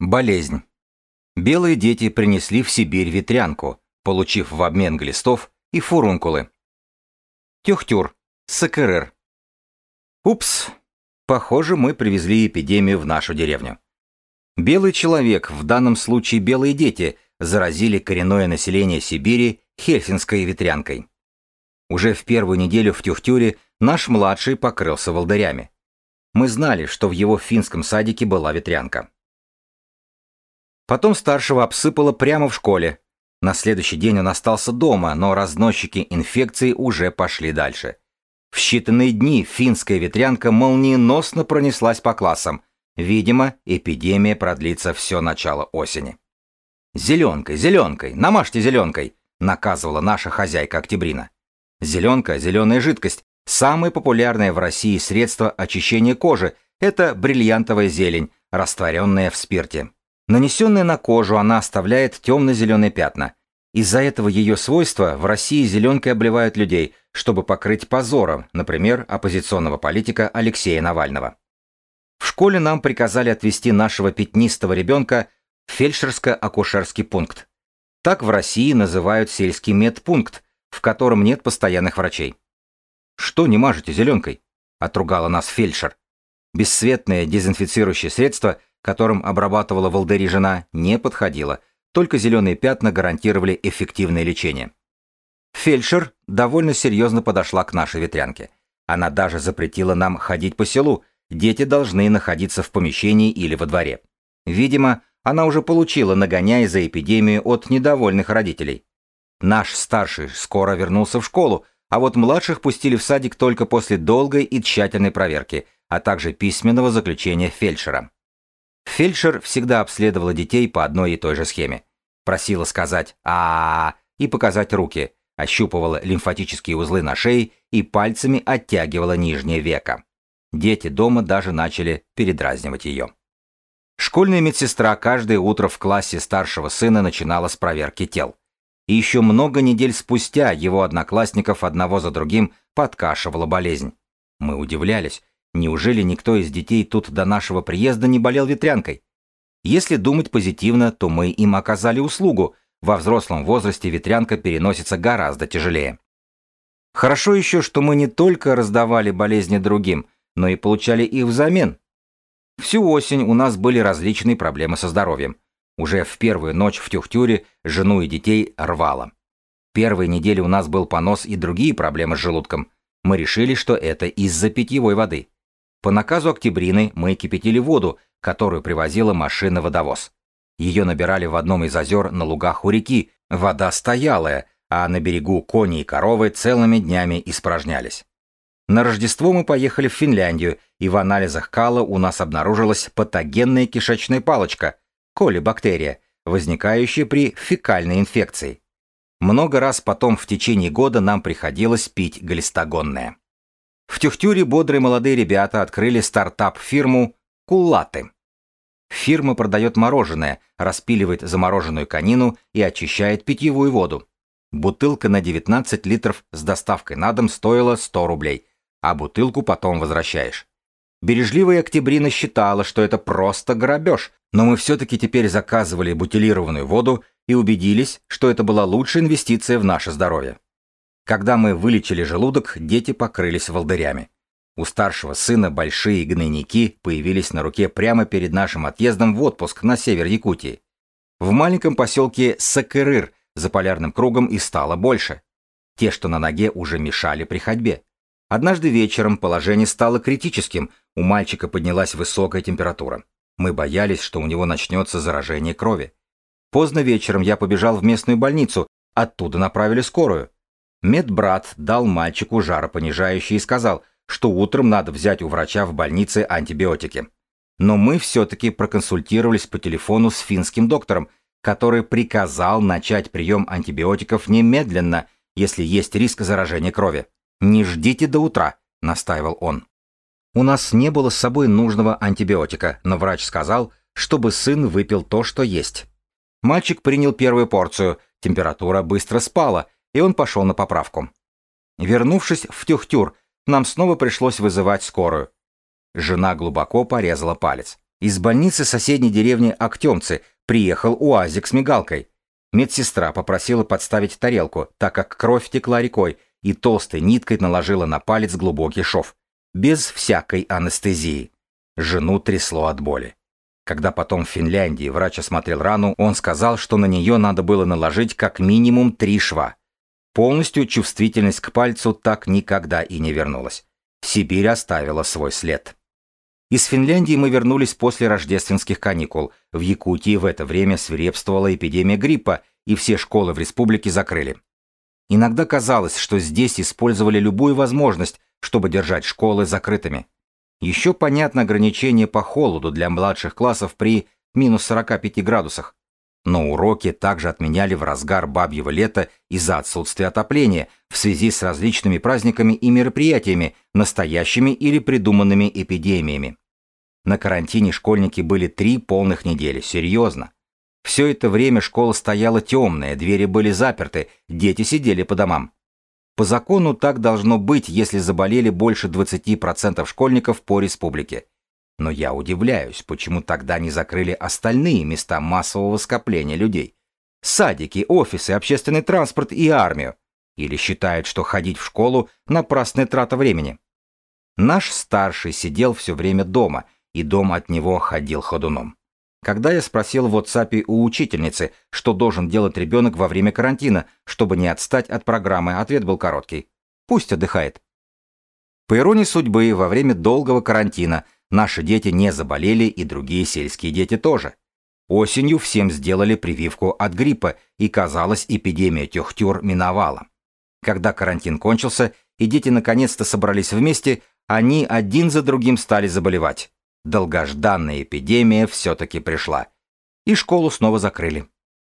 Болезнь. Белые дети принесли в Сибирь ветрянку, получив в обмен глистов и фурункулы. Тюхтюр. СКРР. Упс. Похоже, мы привезли эпидемию в нашу деревню. Белый человек, в данном случае белые дети, заразили коренное население Сибири хельсинской ветрянкой. Уже в первую неделю в Тюхтюре наш младший покрылся волдырями. Мы знали, что в его финском садике была ветрянка. Потом старшего обсыпало прямо в школе. На следующий день он остался дома, но разносчики инфекции уже пошли дальше. В считанные дни финская ветрянка молниеносно пронеслась по классам. Видимо, эпидемия продлится все начало осени. «Зеленкой, зеленкой, намажьте зеленкой», наказывала наша хозяйка Октябрина. Зеленка, зеленая жидкость, самое популярное в России средство очищения кожи – это бриллиантовая зелень, растворенная в спирте. Нанесенная на кожу, она оставляет темно-зеленые пятна. Из-за этого ее свойства в России зеленкой обливают людей, чтобы покрыть позором, например, оппозиционного политика Алексея Навального. В школе нам приказали отвезти нашего пятнистого ребенка в фельдшерско-акушерский пункт. Так в России называют сельский медпункт, в котором нет постоянных врачей. «Что не мажете зеленкой?» – отругала нас фельдшер. Бесцветное дезинфицирующее средство – которым обрабатывала волдыри жена, не подходило, только зеленые пятна гарантировали эффективное лечение. Фельдшер довольно серьезно подошла к нашей ветрянке. Она даже запретила нам ходить по селу, дети должны находиться в помещении или во дворе. Видимо, она уже получила нагоняй за эпидемию от недовольных родителей. Наш старший скоро вернулся в школу, а вот младших пустили в садик только после долгой и тщательной проверки, а также письменного заключения фельдшера. Фельдшер всегда обследовала детей по одной и той же схеме. Просила сказать а, и показать руки, ощупывала лимфатические узлы на шее и пальцами оттягивала нижнее веко. Дети дома даже начали передразнивать ее. Школьная медсестра каждое утро в классе старшего сына начинала с проверки тел. И еще много недель спустя его одноклассников одного за другим подкашивала болезнь. Мы удивлялись, Неужели никто из детей тут до нашего приезда не болел ветрянкой? Если думать позитивно, то мы им оказали услугу. Во взрослом возрасте ветрянка переносится гораздо тяжелее. Хорошо еще, что мы не только раздавали болезни другим, но и получали их взамен. Всю осень у нас были различные проблемы со здоровьем. Уже в первую ночь в Тюхтюре жену и детей рвало. Первые недели у нас был понос и другие проблемы с желудком. Мы решили, что это из-за питьевой воды. По наказу Октябрины мы кипятили воду, которую привозила машина-водовоз. Ее набирали в одном из озер на лугах у реки, вода стоялая, а на берегу кони и коровы целыми днями испражнялись. На Рождество мы поехали в Финляндию, и в анализах кала у нас обнаружилась патогенная кишечная палочка, колибактерия, возникающая при фекальной инфекции. Много раз потом в течение года нам приходилось пить глистогонное. В Тюхтюре бодрые молодые ребята открыли стартап-фирму «Куллаты». Фирма продает мороженое, распиливает замороженную конину и очищает питьевую воду. Бутылка на 19 литров с доставкой на дом стоила 100 рублей, а бутылку потом возвращаешь. Бережливая Октябрина считала, что это просто грабеж, но мы все-таки теперь заказывали бутилированную воду и убедились, что это была лучшая инвестиция в наше здоровье. Когда мы вылечили желудок, дети покрылись волдырями. У старшего сына большие гнойники появились на руке прямо перед нашим отъездом в отпуск на север Якутии. В маленьком поселке Сакырыр за полярным кругом и стало больше. Те, что на ноге, уже мешали при ходьбе. Однажды вечером положение стало критическим, у мальчика поднялась высокая температура. Мы боялись, что у него начнется заражение крови. Поздно вечером я побежал в местную больницу, оттуда направили скорую. Медбрат дал мальчику жаропонижающий и сказал, что утром надо взять у врача в больнице антибиотики. Но мы все-таки проконсультировались по телефону с финским доктором, который приказал начать прием антибиотиков немедленно, если есть риск заражения крови. «Не ждите до утра», — настаивал он. У нас не было с собой нужного антибиотика, но врач сказал, чтобы сын выпил то, что есть. Мальчик принял первую порцию, температура быстро спала, и он пошел на поправку. Вернувшись в Тюхтюр, нам снова пришлось вызывать скорую. Жена глубоко порезала палец. Из больницы соседней деревни Актемцы приехал УАЗик с мигалкой. Медсестра попросила подставить тарелку, так как кровь текла рекой, и толстой ниткой наложила на палец глубокий шов. Без всякой анестезии. Жену трясло от боли. Когда потом в Финляндии врач осмотрел рану, он сказал, что на нее надо было наложить как минимум три шва. Полностью чувствительность к пальцу так никогда и не вернулась. Сибирь оставила свой след. Из Финляндии мы вернулись после рождественских каникул. В Якутии в это время свирепствовала эпидемия гриппа, и все школы в республике закрыли. Иногда казалось, что здесь использовали любую возможность, чтобы держать школы закрытыми. Еще понятно ограничение по холоду для младших классов при минус 45 градусах. Но уроки также отменяли в разгар бабьего лета из-за отсутствия отопления в связи с различными праздниками и мероприятиями, настоящими или придуманными эпидемиями. На карантине школьники были три полных недели, серьезно. Все это время школа стояла темная, двери были заперты, дети сидели по домам. По закону так должно быть, если заболели больше 20% школьников по республике. Но я удивляюсь, почему тогда не закрыли остальные места массового скопления людей. Садики, офисы, общественный транспорт и армию. Или считают, что ходить в школу – напрасная трата времени. Наш старший сидел все время дома, и дом от него ходил ходуном. Когда я спросил в WhatsApp у учительницы, что должен делать ребенок во время карантина, чтобы не отстать от программы, ответ был короткий. Пусть отдыхает. По иронии судьбы, во время долгого карантина наши дети не заболели и другие сельские дети тоже. Осенью всем сделали прививку от гриппа, и, казалось, эпидемия тюхтюр миновала. Когда карантин кончился, и дети наконец-то собрались вместе, они один за другим стали заболевать. Долгожданная эпидемия все-таки пришла. И школу снова закрыли.